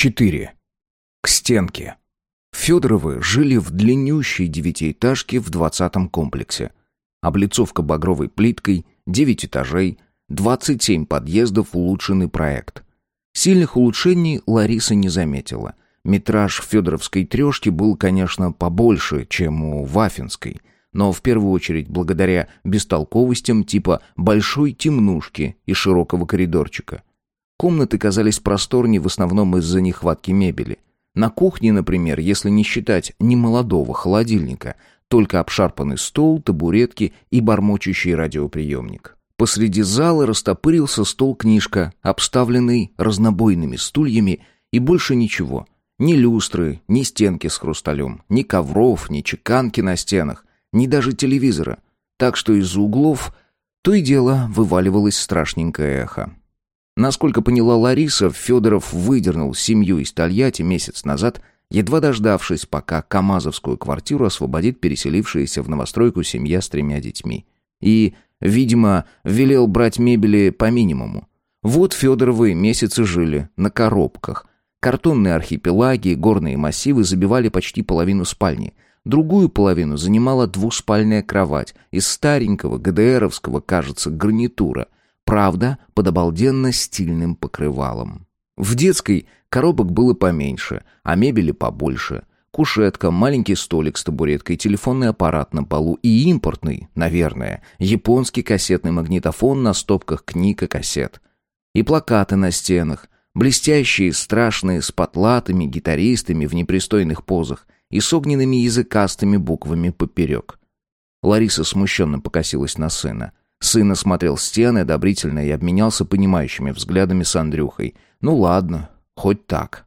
4. К стенке. Федоровы жили в длиннющей девятиэтажке в двадцатом комплексе. Облицовка багровой плиткой, девять этажей, двадцать семь подъездов, улучшенный проект. Сильных улучшений Лариса не заметила. Метраж Федоровской трешки был, конечно, побольше, чем у Вафинской, но в первую очередь благодаря бестолковостям типа большой темнушки и широкого коридорчика. Комнаты казались просторнее в основном из-за нехватки мебели. На кухне, например, если не считать немолодого холодильника, только обшарпанный стол, табуретки и бормочущий радиоприемник. Посреди зала растопырился стол-книжка, обставленный разнобойными стульями, и больше ничего. Ни люстры, ни стенки с хрусталем, ни ковров, ни чеканки на стенах, ни даже телевизора. Так что из углов то и дело вываливалось страшненькое эхо. Насколько поняла Лариса, Федоров выдернул семью из Тольятти месяц назад, едва дождавшись, пока Камазовскую квартиру освободит переселившаяся в новостройку семья с тремя детьми. И, видимо, велел брать мебели по минимуму. Вот Федоровы месяцы жили на коробках. Картонные архипелаги горные массивы забивали почти половину спальни. Другую половину занимала двуспальная кровать из старенького ГДРовского, кажется, гарнитура – Правда, под обалденно стильным покрывалом. В детской коробок было поменьше, а мебели побольше. Кушетка, маленький столик с табуреткой, телефонный аппарат на полу и импортный, наверное, японский кассетный магнитофон на стопках книг и кассет. И плакаты на стенах, блестящие, страшные, с потлатыми гитаристами в непристойных позах и с огненными языкастыми буквами поперек. Лариса смущенно покосилась на сына. Сын осмотрел стены одобрительно и обменялся понимающими взглядами с Андрюхой. «Ну ладно, хоть так».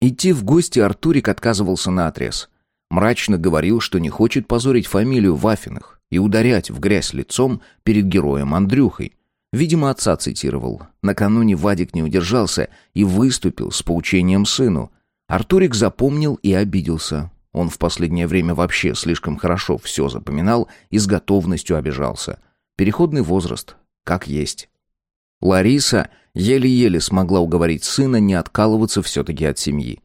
Идти в гости Артурик отказывался наотрез. Мрачно говорил, что не хочет позорить фамилию Вафиных и ударять в грязь лицом перед героем Андрюхой. Видимо, отца цитировал. Накануне Вадик не удержался и выступил с поучением сыну. Артурик запомнил и обиделся. Он в последнее время вообще слишком хорошо все запоминал и с готовностью обижался – Переходный возраст, как есть. Лариса еле-еле смогла уговорить сына не откалываться все-таки от семьи.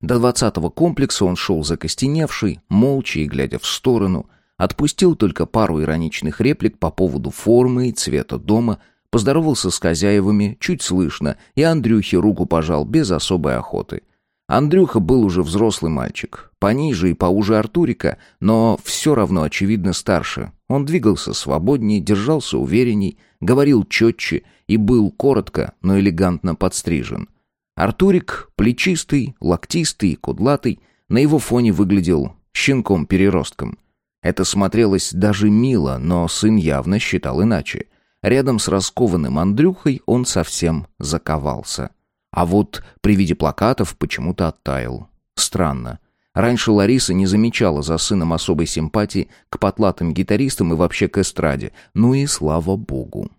До двадцатого комплекса он шел закостеневший, молча и глядя в сторону, отпустил только пару ироничных реплик по поводу формы и цвета дома, поздоровался с хозяевами, чуть слышно, и Андрюхе руку пожал без особой охоты. Андрюха был уже взрослый мальчик, пониже и поуже Артурика, но все равно очевидно старше. Он двигался свободнее, держался уверенней, говорил четче и был коротко, но элегантно подстрижен. Артурик, плечистый, локтистый кудлатый, на его фоне выглядел щенком-переростком. Это смотрелось даже мило, но сын явно считал иначе. Рядом с раскованным Андрюхой он совсем заковался. А вот при виде плакатов почему-то оттаял. Странно. Раньше Лариса не замечала за сыном особой симпатии к потлатым гитаристам и вообще к эстраде. Ну и слава богу.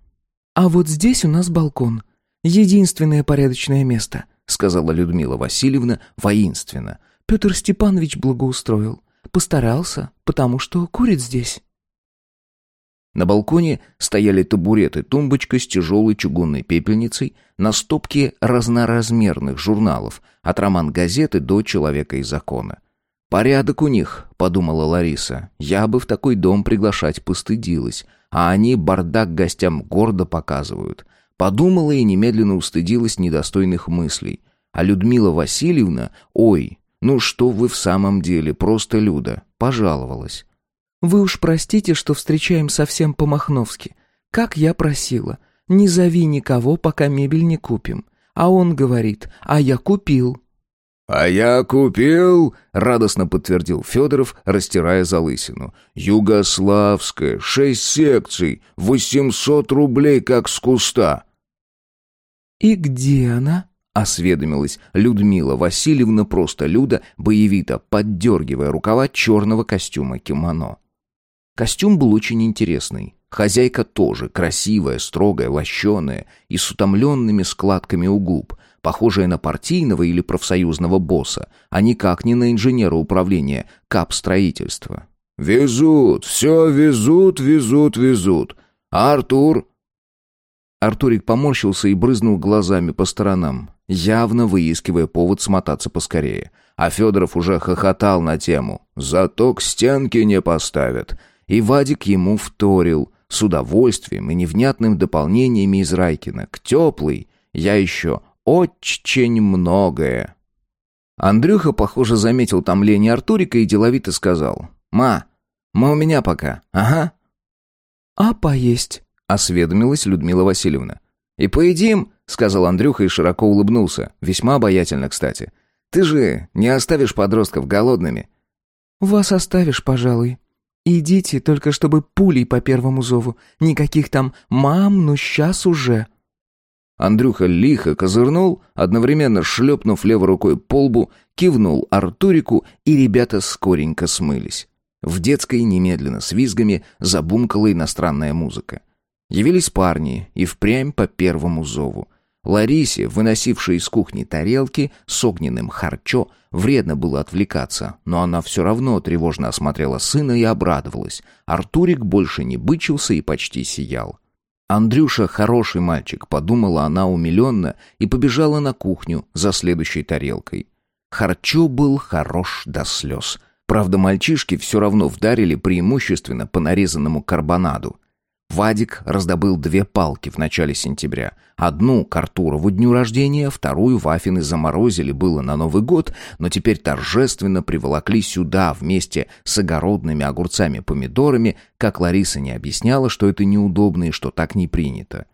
«А вот здесь у нас балкон. Единственное порядочное место», — сказала Людмила Васильевна воинственно. «Петр Степанович благоустроил. Постарался, потому что курит здесь». На балконе стояли табуреты, тумбочка с тяжелой чугунной пепельницей, на стопке разноразмерных журналов, от роман-газеты до «Человека из закона». «Порядок у них», — подумала Лариса. «Я бы в такой дом приглашать постыдилась, а они бардак гостям гордо показывают». Подумала и немедленно устыдилась недостойных мыслей. А Людмила Васильевна, ой, ну что вы в самом деле, просто Люда, пожаловалась. Вы уж простите, что встречаем совсем по-махновски. Как я просила, не зови никого, пока мебель не купим. А он говорит, а я купил. «А я купил», — радостно подтвердил Федоров, растирая залысину. «Югославская, шесть секций, восемьсот рублей как с куста». «И где она?» — осведомилась Людмила Васильевна, просто Люда, боевито поддергивая рукава черного костюма кимоно. Костюм был очень интересный. Хозяйка тоже красивая, строгая, лощеная и с утомленными складками у губ, похожая на партийного или профсоюзного босса, а никак не на инженера управления капстроительства. «Везут, все везут, везут, везут. А Артур?» Артурик поморщился и брызнул глазами по сторонам. явно выискивая повод смотаться поскорее. А Федоров уже хохотал на тему «Зато к стенке не поставят». И Вадик ему вторил с удовольствием и невнятным дополнениями из Райкина. К теплый я еще очень многое. Андрюха, похоже, заметил томление Артурика и деловито сказал. «Ма, мы у меня пока, ага». «А поесть?» — осведомилась Людмила Васильевна. «И поедим», — сказал Андрюха и широко улыбнулся. Весьма обаятельно, кстати. «Ты же не оставишь подростков голодными». «Вас оставишь, пожалуй. Идите, только чтобы пулей по первому зову. Никаких там «мам, ну сейчас уже». Андрюха лихо козырнул, одновременно шлепнув левой рукой по лбу, кивнул Артурику, и ребята скоренько смылись. В детской немедленно с визгами забумкала иностранная музыка. Явились парни и впрямь по первому зову. Ларисе, выносившей из кухни тарелки с огненным харчо, вредно было отвлекаться, но она все равно тревожно осмотрела сына и обрадовалась. Артурик больше не бычился и почти сиял. «Андрюша хороший мальчик», — подумала она умиленно и побежала на кухню за следующей тарелкой. Харчо был хорош до слез. Правда, мальчишки все равно вдарили преимущественно по нарезанному карбонаду. Вадик раздобыл две палки в начале сентября. Одну к Артурову дню рождения, вторую Вафины заморозили было на Новый год, но теперь торжественно приволокли сюда вместе с огородными огурцами-помидорами, как Лариса не объясняла, что это неудобно и что так не принято.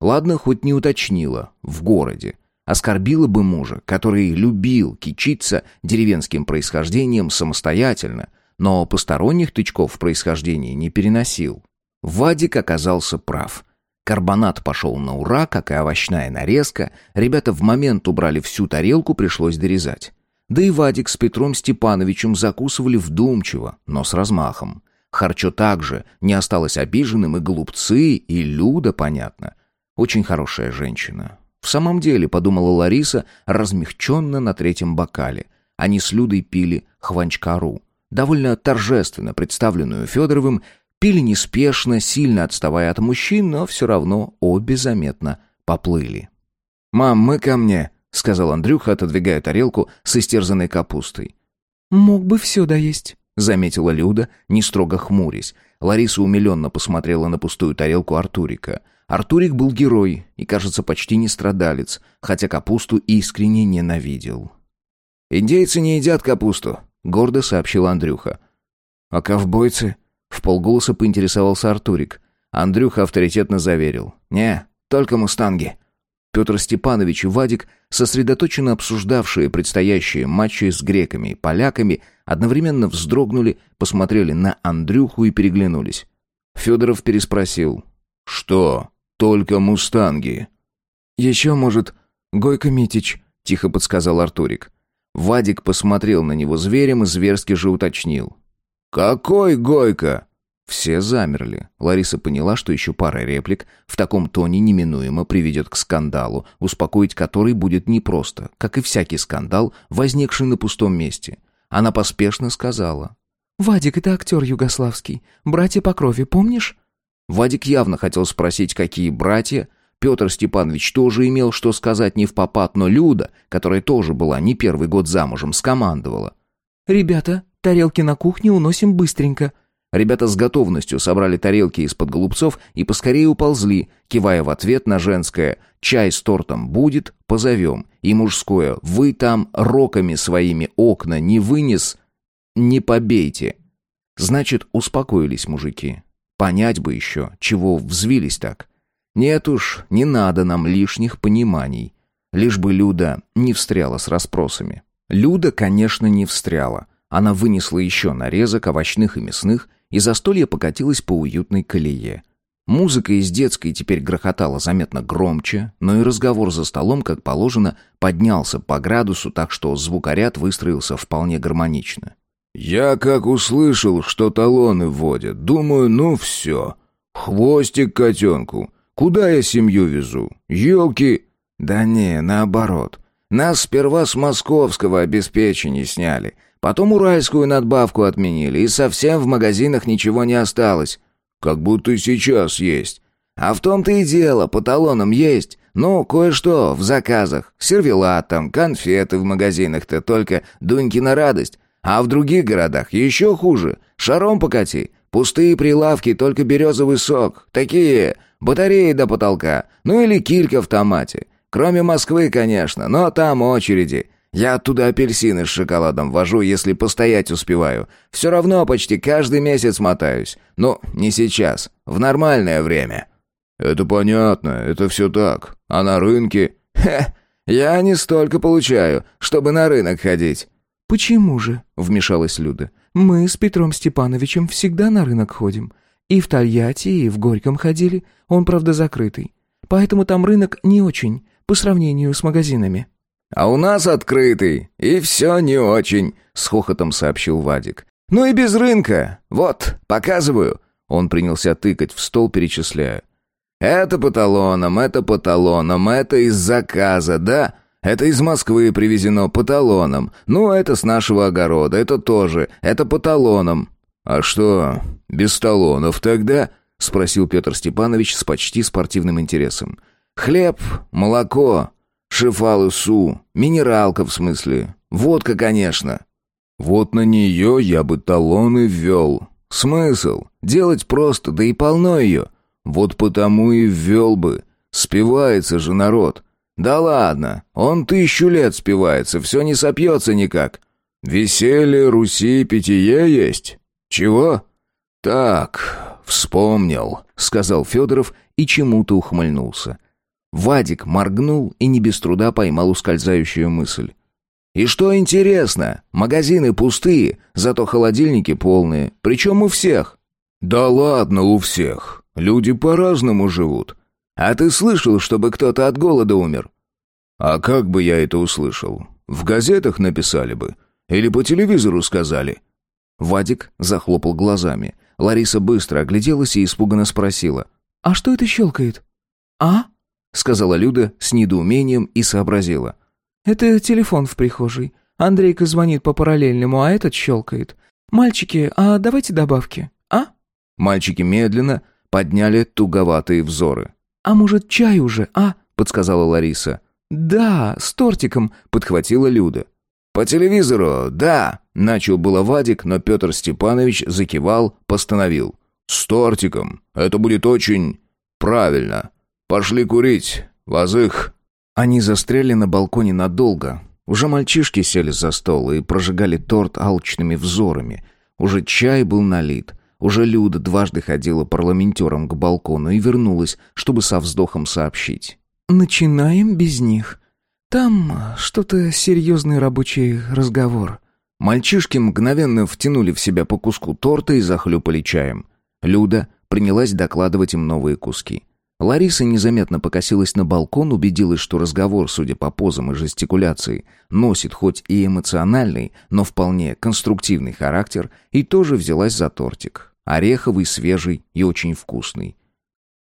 Ладно, хоть не уточнила, в городе. Оскорбила бы мужа, который любил кичиться деревенским происхождением самостоятельно, но посторонних тычков в происхождении не переносил. Вадик оказался прав. Карбонат пошел на ура, как и овощная нарезка. Ребята в момент убрали всю тарелку, пришлось дорезать. Да и Вадик с Петром Степановичем закусывали вдумчиво, но с размахом. Харчо также не осталось обиженным, и голубцы, и Люда, понятно. Очень хорошая женщина. В самом деле, подумала Лариса, размягченно на третьем бокале. Они с Людой пили хванчкару, довольно торжественно представленную Федоровым Пили неспешно, сильно отставая от мужчин, но все равно обе заметно поплыли. «Мам, мы ко мне», — сказал Андрюха, отодвигая тарелку с истерзанной капустой. «Мог бы все доесть», — заметила Люда, не строго хмурясь. Лариса умиленно посмотрела на пустую тарелку Артурика. Артурик был герой и, кажется, почти не страдалец, хотя капусту искренне ненавидел. «Индейцы не едят капусту», — гордо сообщил Андрюха. «А ковбойцы?» В полголоса поинтересовался Артурик. Андрюха авторитетно заверил. «Не, только мустанги». Петр Степанович и Вадик, сосредоточенно обсуждавшие предстоящие матчи с греками и поляками, одновременно вздрогнули, посмотрели на Андрюху и переглянулись. Федоров переспросил. «Что? Только мустанги?» «Еще, может, Гойко Митич», — тихо подсказал Артурик. Вадик посмотрел на него зверем и зверски же уточнил. «Какой Гойко?» Все замерли. Лариса поняла, что еще пара реплик в таком тоне неминуемо приведет к скандалу, успокоить который будет непросто, как и всякий скандал, возникший на пустом месте. Она поспешно сказала. «Вадик, это актер югославский. Братья по крови, помнишь?» Вадик явно хотел спросить, какие братья. Петр Степанович тоже имел что сказать не в попад, но Люда, которая тоже была не первый год замужем, скомандовала. «Ребята, тарелки на кухне уносим быстренько». Ребята с готовностью собрали тарелки из-под голубцов и поскорее уползли, кивая в ответ на женское «Чай с тортом будет, позовем» и мужское «Вы там роками своими окна не вынес, не побейте». Значит, успокоились мужики. Понять бы еще, чего взвились так. Нет уж, не надо нам лишних пониманий. Лишь бы Люда не встряла с расспросами. Люда, конечно, не встряла. Она вынесла еще нарезок овощных и мясных и застолье покатилось по уютной колее. Музыка из детской теперь грохотала заметно громче, но и разговор за столом, как положено, поднялся по градусу, так что звукоряд выстроился вполне гармонично. «Я как услышал, что талоны вводят, думаю, ну все. Хвостик котенку. Куда я семью везу? Елки...» «Да не, наоборот. Нас сперва с московского обеспечения сняли, Потом уральскую надбавку отменили, и совсем в магазинах ничего не осталось. Как будто сейчас есть. А в том-то и дело, по талонам есть. Ну, кое-что в заказах. Сервелат там, конфеты в магазинах-то только дуньки на радость. А в других городах еще хуже. Шаром покати. Пустые прилавки, только березовый сок. Такие батареи до потолка. Ну или килька в томате. Кроме Москвы, конечно, но там очереди. Я оттуда апельсины с шоколадом вожу, если постоять успеваю. Все равно почти каждый месяц мотаюсь. Ну, не сейчас. В нормальное время». «Это понятно, это все так. А на рынке?» «Хе, я не столько получаю, чтобы на рынок ходить». «Почему же?» — вмешалась Люда. «Мы с Петром Степановичем всегда на рынок ходим. И в Тольятти, и в Горьком ходили. Он, правда, закрытый. Поэтому там рынок не очень, по сравнению с магазинами». «А у нас открытый, и все не очень», — с хохотом сообщил Вадик. «Ну и без рынка. Вот, показываю». Он принялся тыкать в стол, перечисляя. «Это по талонам, это по талонам, это из заказа, да? Это из Москвы привезено по талонам. Ну, это с нашего огорода, это тоже, это по талонам». «А что, без талонов тогда?» — спросил Петр Степанович с почти спортивным интересом. «Хлеб, молоко, шифалы су, минералка в смысле, водка, конечно». «Вот на нее я бы талоны ввел. Смысл? Делать просто, да и полно ее». Вот потому и ввел бы. Спивается же народ. Да ладно, он тысячу лет спивается, все не сопьется никак. Веселье Руси питье есть. Чего? Так, вспомнил, сказал Федоров и чему-то ухмыльнулся. Вадик моргнул и не без труда поймал ускользающую мысль. И что интересно, магазины пустые, зато холодильники полные, причем у всех. Да ладно у всех. Люди по-разному живут. А ты слышал, чтобы кто-то от голода умер? А как бы я это услышал? В газетах написали бы. Или по телевизору сказали. Вадик захлопал глазами. Лариса быстро огляделась и испуганно спросила. «А что это щелкает?» «А?» — сказала Люда с недоумением и сообразила. «Это телефон в прихожей. Андрейка звонит по параллельному, а этот щелкает. Мальчики, а давайте добавки, а?» Мальчики медленно, подняли туговатые взоры. «А может, чай уже, а?» — подсказала Лариса. «Да, с тортиком», — подхватила Люда. «По телевизору, да», — начал было Вадик, но Петр Степанович закивал, постановил. «С тортиком. Это будет очень... правильно. Пошли курить. Вазых». Они застряли на балконе надолго. Уже мальчишки сели за стол и прожигали торт алчными взорами. Уже чай был налит. Уже Люда дважды ходила парламентером к балкону и вернулась, чтобы со вздохом сообщить. «Начинаем без них. Там что-то серьезный рабочий разговор». Мальчишки мгновенно втянули в себя по куску торта и захлюпали чаем. Люда принялась докладывать им новые куски. Лариса незаметно покосилась на балкон, убедилась, что разговор, судя по позам и жестикуляции, носит хоть и эмоциональный, но вполне конструктивный характер, и тоже взялась за тортик. Ореховый, свежий и очень вкусный.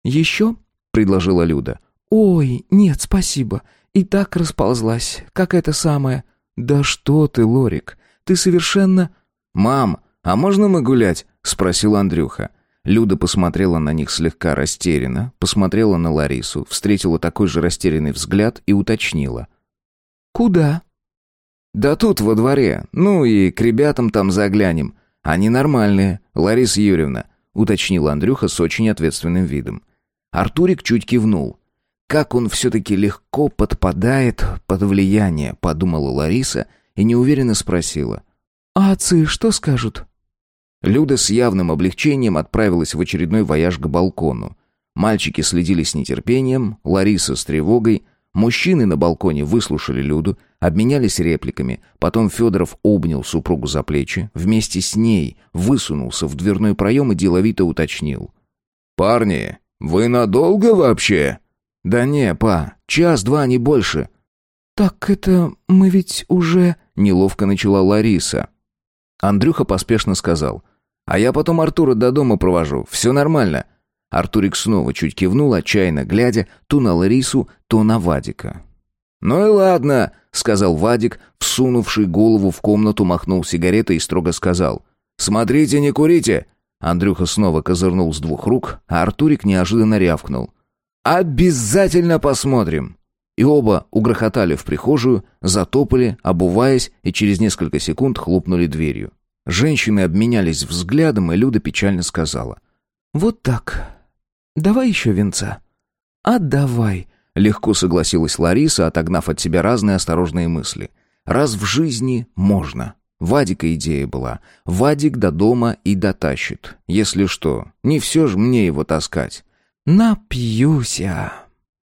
«Еще?» — предложила Люда. «Ой, нет, спасибо. И так расползлась, как это самое...» «Да что ты, Лорик, ты совершенно...» «Мам, а можно мы гулять?» — спросил Андрюха. Люда посмотрела на них слегка растерянно, посмотрела на Ларису, встретила такой же растерянный взгляд и уточнила. «Куда?» «Да тут, во дворе. Ну и к ребятам там заглянем. Они нормальные, Лариса Юрьевна», — уточнил Андрюха с очень ответственным видом. Артурик чуть кивнул. «Как он все-таки легко подпадает под влияние», — подумала Лариса и неуверенно спросила. «А отцы что скажут?» Люда с явным облегчением отправилась в очередной вояж к балкону. Мальчики следили с нетерпением, Лариса с тревогой, Мужчины на балконе выслушали Люду, обменялись репликами. Потом Федоров обнял супругу за плечи, вместе с ней высунулся в дверной проем и деловито уточнил. «Парни, вы надолго вообще?» «Да не, па, час-два, не больше». «Так это мы ведь уже...» — неловко начала Лариса. Андрюха поспешно сказал. «А я потом Артура до дома провожу, все нормально. Артурик снова чуть кивнул, отчаянно глядя то на Ларису, то на Вадика. «Ну и ладно», — сказал Вадик, всунувший голову в комнату, махнул сигаретой и строго сказал. «Смотрите, не курите!» Андрюха снова козырнул с двух рук, а Артурик неожиданно рявкнул. «Обязательно посмотрим!» И оба угрохотали в прихожую, затопали, обуваясь, и через несколько секунд хлопнули дверью. Женщины обменялись взглядом, и Люда печально сказала. «Вот так. Давай еще венца». «А давай», — легко согласилась Лариса, отогнав от себя разные осторожные мысли. «Раз в жизни можно». Вадика идея была. Вадик до дома и дотащит. Если что, не все же мне его таскать. «Напьюся».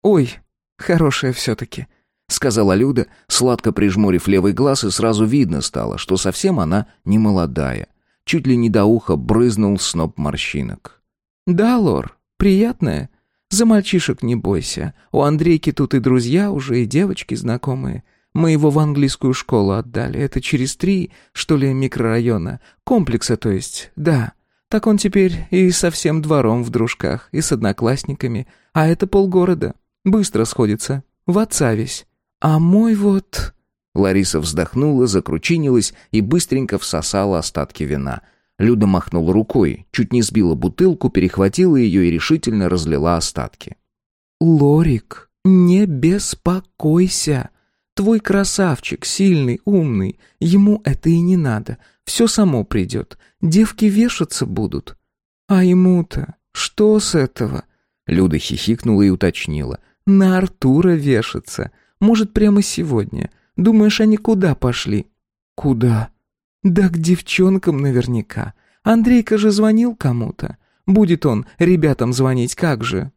«Ой, хорошая все-таки», — сказала Люда, сладко прижмурив левый глаз, и сразу видно стало, что совсем она не молодая. Чуть ли не до уха брызнул сноп морщинок. «Да, Лор, приятная. За мальчишек не бойся. У Андрейки тут и друзья уже, и девочки знакомые. Мы его в английскую школу отдали. Это через три, что ли, микрорайона. Комплекса, то есть, да. Так он теперь и со всем двором в дружках, и с одноклассниками. А это полгорода. Быстро сходится. В отца весь. А мой вот...» Лариса вздохнула, закручинилась и быстренько всосала остатки вина. Люда махнула рукой, чуть не сбила бутылку, перехватила ее и решительно разлила остатки. «Лорик, не беспокойся. Твой красавчик, сильный, умный. Ему это и не надо. Все само придет. Девки вешаться будут. А ему-то что с этого?» Люда хихикнула и уточнила. «На Артура вешаться. Может, прямо сегодня. Думаешь, они куда пошли?» «Куда?» «Да к девчонкам наверняка. Андрейка же звонил кому-то. Будет он ребятам звонить, как же?»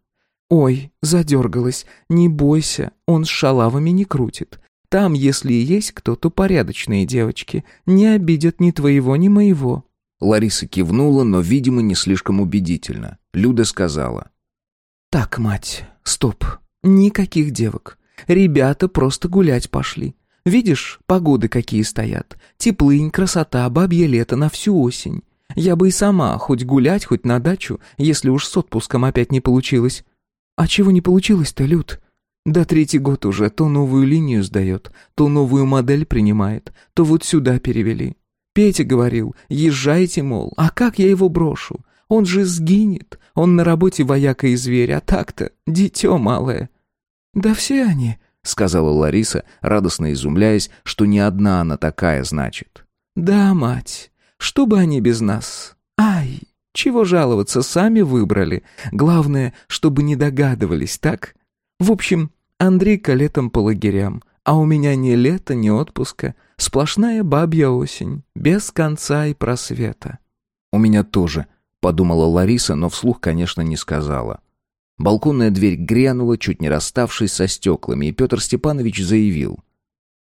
«Ой, задергалась. Не бойся, он с шалавами не крутит. Там, если и есть кто, то порядочные девочки. Не обидят ни твоего, ни моего». Лариса кивнула, но, видимо, не слишком убедительно. Люда сказала. «Так, мать, стоп. Никаких девок. Ребята просто гулять пошли. Видишь, погоды какие стоят. Теплынь, красота, бабье лето на всю осень. Я бы и сама, хоть гулять, хоть на дачу, если уж с отпуском опять не получилось. А чего не получилось-то, Люд? Да третий год уже то новую линию сдает, то новую модель принимает, то вот сюда перевели. Петя говорил, езжайте, мол, а как я его брошу? Он же сгинет, он на работе вояка и зверь, а так-то дитё малое. «Да все они», — сказала Лариса, радостно изумляясь, что не одна она такая, значит. «Да, мать, что бы они без нас? Ай, чего жаловаться, сами выбрали. Главное, чтобы не догадывались, так? В общем, Андрейка летом по лагерям, а у меня ни лета, ни отпуска, сплошная бабья осень, без конца и просвета». «У меня тоже», — подумала Лариса, но вслух, конечно, не сказала. Балконная дверь грянула, чуть не расставшись со стеклами, и Петр Степанович заявил.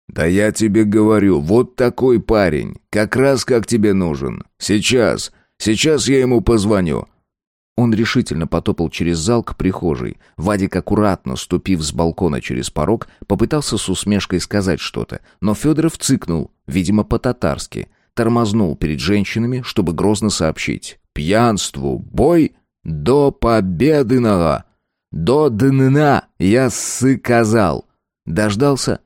«Да я тебе говорю, вот такой парень, как раз как тебе нужен. Сейчас, сейчас я ему позвоню». Он решительно потопал через зал к прихожей. Вадик, аккуратно ступив с балкона через порог, попытался с усмешкой сказать что-то, но Федоров цыкнул, видимо, по-татарски, тормознул перед женщинами, чтобы грозно сообщить. «Пьянству! Бой!» До победного, до дна я сыказал. Дождался,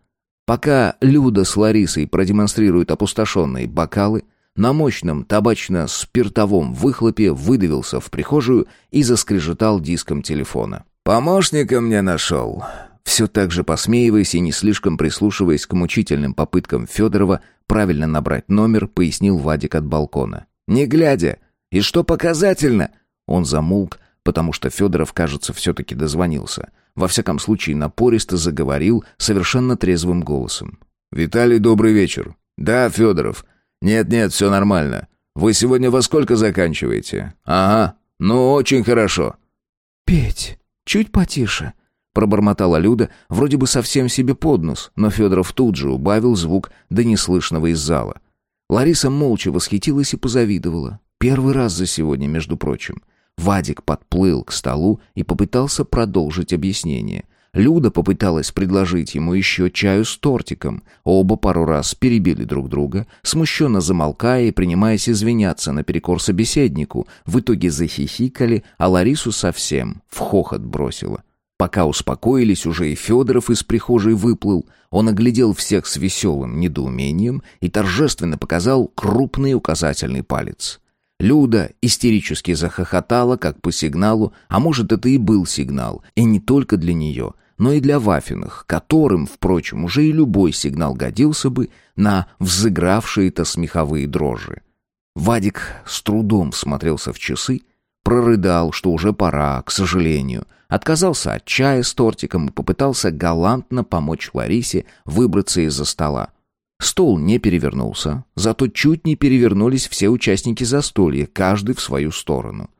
пока Люда с Ларисой продемонстрируют опустошенные бокалы, на мощном табачно-спиртовом выхлопе выдавился в прихожую и заскрежетал диском телефона. «Помощника мне нашел». Все так же посмеиваясь и не слишком прислушиваясь к мучительным попыткам Федорова правильно набрать номер, пояснил Вадик от балкона. «Не глядя. И что показательно, он замолк, потому что Федоров, кажется, все-таки дозвонился. Во всяком случае, напористо заговорил совершенно трезвым голосом. «Виталий, добрый вечер». «Да, Федоров». «Нет-нет, все нормально. Вы сегодня во сколько заканчиваете?» «Ага, ну очень хорошо». «Петь, чуть потише», — пробормотала Люда, вроде бы совсем себе под нос, но Федоров тут же убавил звук до неслышного из зала. Лариса молча восхитилась и позавидовала. Первый раз за сегодня, между прочим. Вадик подплыл к столу и попытался продолжить объяснение. Люда попыталась предложить ему еще чаю с тортиком. Оба пару раз перебили друг друга, смущенно замолкая и принимаясь извиняться наперекор собеседнику. В итоге захихикали, а Ларису совсем в хохот бросила. Пока успокоились, уже и Федоров из прихожей выплыл. Он оглядел всех с веселым недоумением и торжественно показал крупный указательный палец. Люда истерически захохотала, как по сигналу, а может, это и был сигнал, и не только для нее, но и для Вафиных, которым, впрочем, уже и любой сигнал годился бы на взыгравшие-то смеховые дрожи. Вадик с трудом смотрелся в часы, прорыдал, что уже пора, к сожалению, отказался от чая с тортиком и попытался галантно помочь Ларисе выбраться из-за стола. Стол не перевернулся, зато чуть не перевернулись все участники застолья, каждый в свою сторону.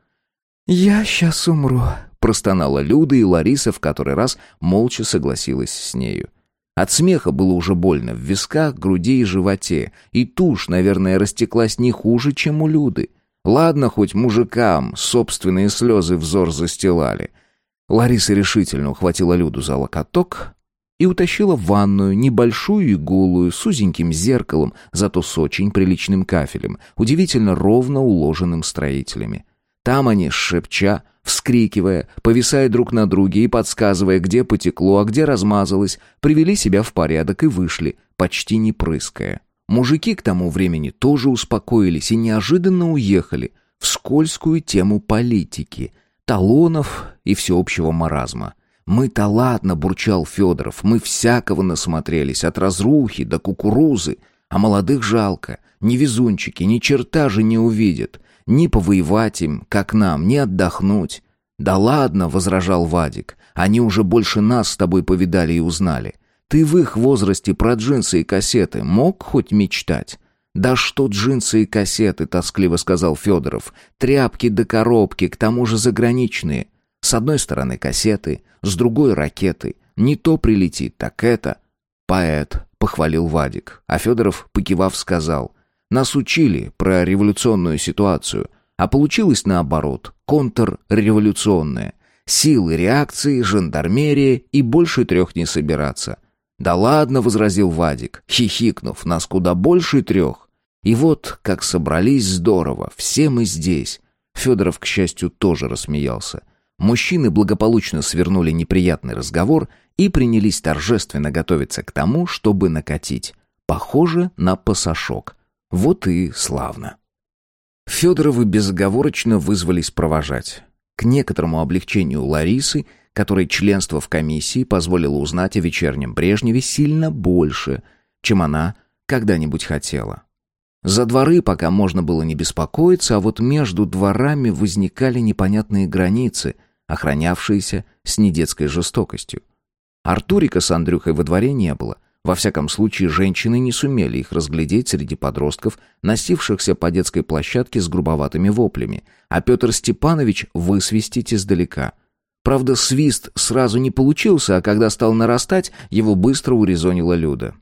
«Я сейчас умру», — простонала Люда, и Лариса в который раз молча согласилась с нею. От смеха было уже больно в висках, груди и животе, и тушь, наверное, растеклась не хуже, чем у Люды. Ладно, хоть мужикам собственные слезы взор застилали. Лариса решительно ухватила Люду за локоток, и утащила в ванную, небольшую и голую, с узеньким зеркалом, зато с очень приличным кафелем, удивительно ровно уложенным строителями. Там они, шепча, вскрикивая, повисая друг на друге и подсказывая, где потекло, а где размазалось, привели себя в порядок и вышли, почти не прыская. Мужики к тому времени тоже успокоились и неожиданно уехали в скользкую тему политики, талонов и всеобщего маразма. «Мы-то ладно», — бурчал Федоров, — «мы всякого насмотрелись, от разрухи до кукурузы, а молодых жалко, ни везунчики, ни черта же не увидят, ни повоевать им, как нам, ни отдохнуть». «Да ладно», — возражал Вадик, — «они уже больше нас с тобой повидали и узнали. Ты в их возрасте про джинсы и кассеты мог хоть мечтать?» «Да что джинсы и кассеты», — тоскливо сказал Федоров. «Тряпки да коробки, к тому же заграничные. С одной стороны кассеты, с другой ракеты. Не то прилетит, так это. Поэт, похвалил Вадик, а Федоров, покивав, сказал. Нас учили про революционную ситуацию, а получилось наоборот, контрреволюционная. Силы реакции, жандармерия и больше трех не собираться. «Да ладно», — возразил Вадик, хихикнув, «нас куда больше трех». И вот, как собрались здорово, все мы здесь. Федоров, к счастью, тоже рассмеялся. Мужчины благополучно свернули неприятный разговор и принялись торжественно готовиться к тому, чтобы накатить. Похоже на пасашок. Вот и славно. Федоровы безоговорочно вызвались провожать. К некоторому облегчению Ларисы, которой членство в комиссии позволило узнать о вечернем Брежневе сильно больше, чем она когда-нибудь хотела. За дворы пока можно было не беспокоиться, а вот между дворами возникали непонятные границы — охранявшиеся с недетской жестокостью. Артурика с Андрюхой во дворе не было. Во всяком случае, женщины не сумели их разглядеть среди подростков, носившихся по детской площадке с грубоватыми воплями, а Петр Степанович высвистить издалека. Правда, свист сразу не получился, а когда стал нарастать, его быстро урезонила Люда.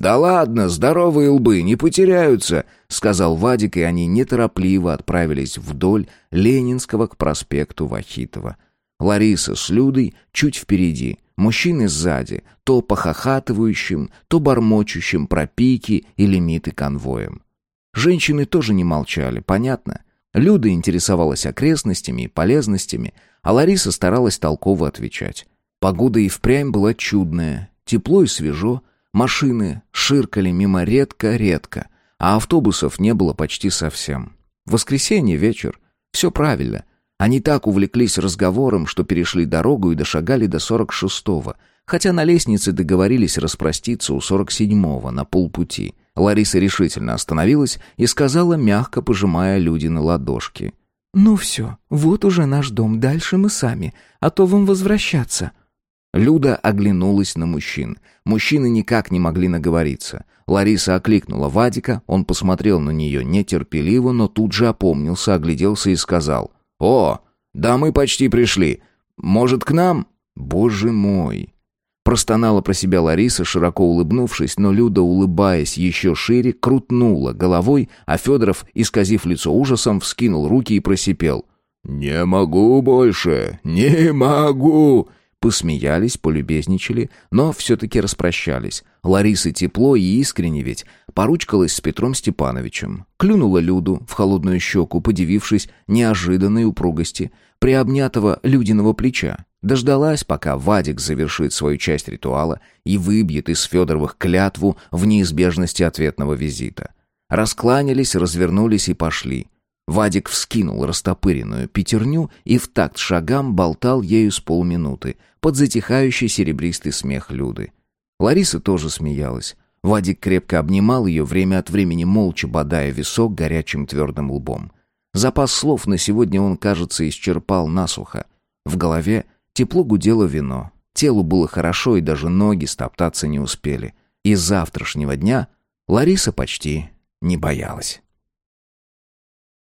«Да ладно, здоровые лбы не потеряются», — сказал Вадик, и они неторопливо отправились вдоль Ленинского к проспекту Вахитова. Лариса с Людой чуть впереди, мужчины сзади, то похохатывающим, то бормочущим про пики и лимиты конвоем. Женщины тоже не молчали, понятно. Люда интересовалась окрестностями и полезностями, а Лариса старалась толково отвечать. Погода и впрямь была чудная, тепло и свежо, Машины ширкали мимо редко-редко, а автобусов не было почти совсем. Воскресенье вечер. Все правильно. Они так увлеклись разговором, что перешли дорогу и дошагали до 46-го, хотя на лестнице договорились распроститься у 47-го на полпути. Лариса решительно остановилась и сказала, мягко пожимая люди на ладошки. «Ну все, вот уже наш дом, дальше мы сами, а то вам возвращаться». Люда оглянулась на мужчин. Мужчины никак не могли наговориться. Лариса окликнула Вадика, он посмотрел на нее нетерпеливо, но тут же опомнился, огляделся и сказал. «О, да мы почти пришли. Может, к нам?» «Боже мой!» Простонала про себя Лариса, широко улыбнувшись, но Люда, улыбаясь еще шире, крутнула головой, а Федоров, исказив лицо ужасом, вскинул руки и просипел. «Не могу больше! Не могу!» Посмеялись, полюбезничали, но все-таки распрощались. Лариса тепло и искренне ведь поручкалась с Петром Степановичем. Клюнула Люду в холодную щеку, подивившись неожиданной упругости приобнятого Людиного плеча. Дождалась, пока Вадик завершит свою часть ритуала и выбьет из Федоровых клятву в неизбежности ответного визита. Раскланялись, развернулись и пошли. Вадик вскинул растопыренную пятерню и в такт шагам болтал ею с полминуты под затихающий серебристый смех Люды. Лариса тоже смеялась. Вадик крепко обнимал ее, время от времени молча бодая висок горячим твердым лбом. Запас слов на сегодня он, кажется, исчерпал насухо. В голове тепло гудело вино. Телу было хорошо, и даже ноги стоптаться не успели. И завтрашнего дня Лариса почти не боялась.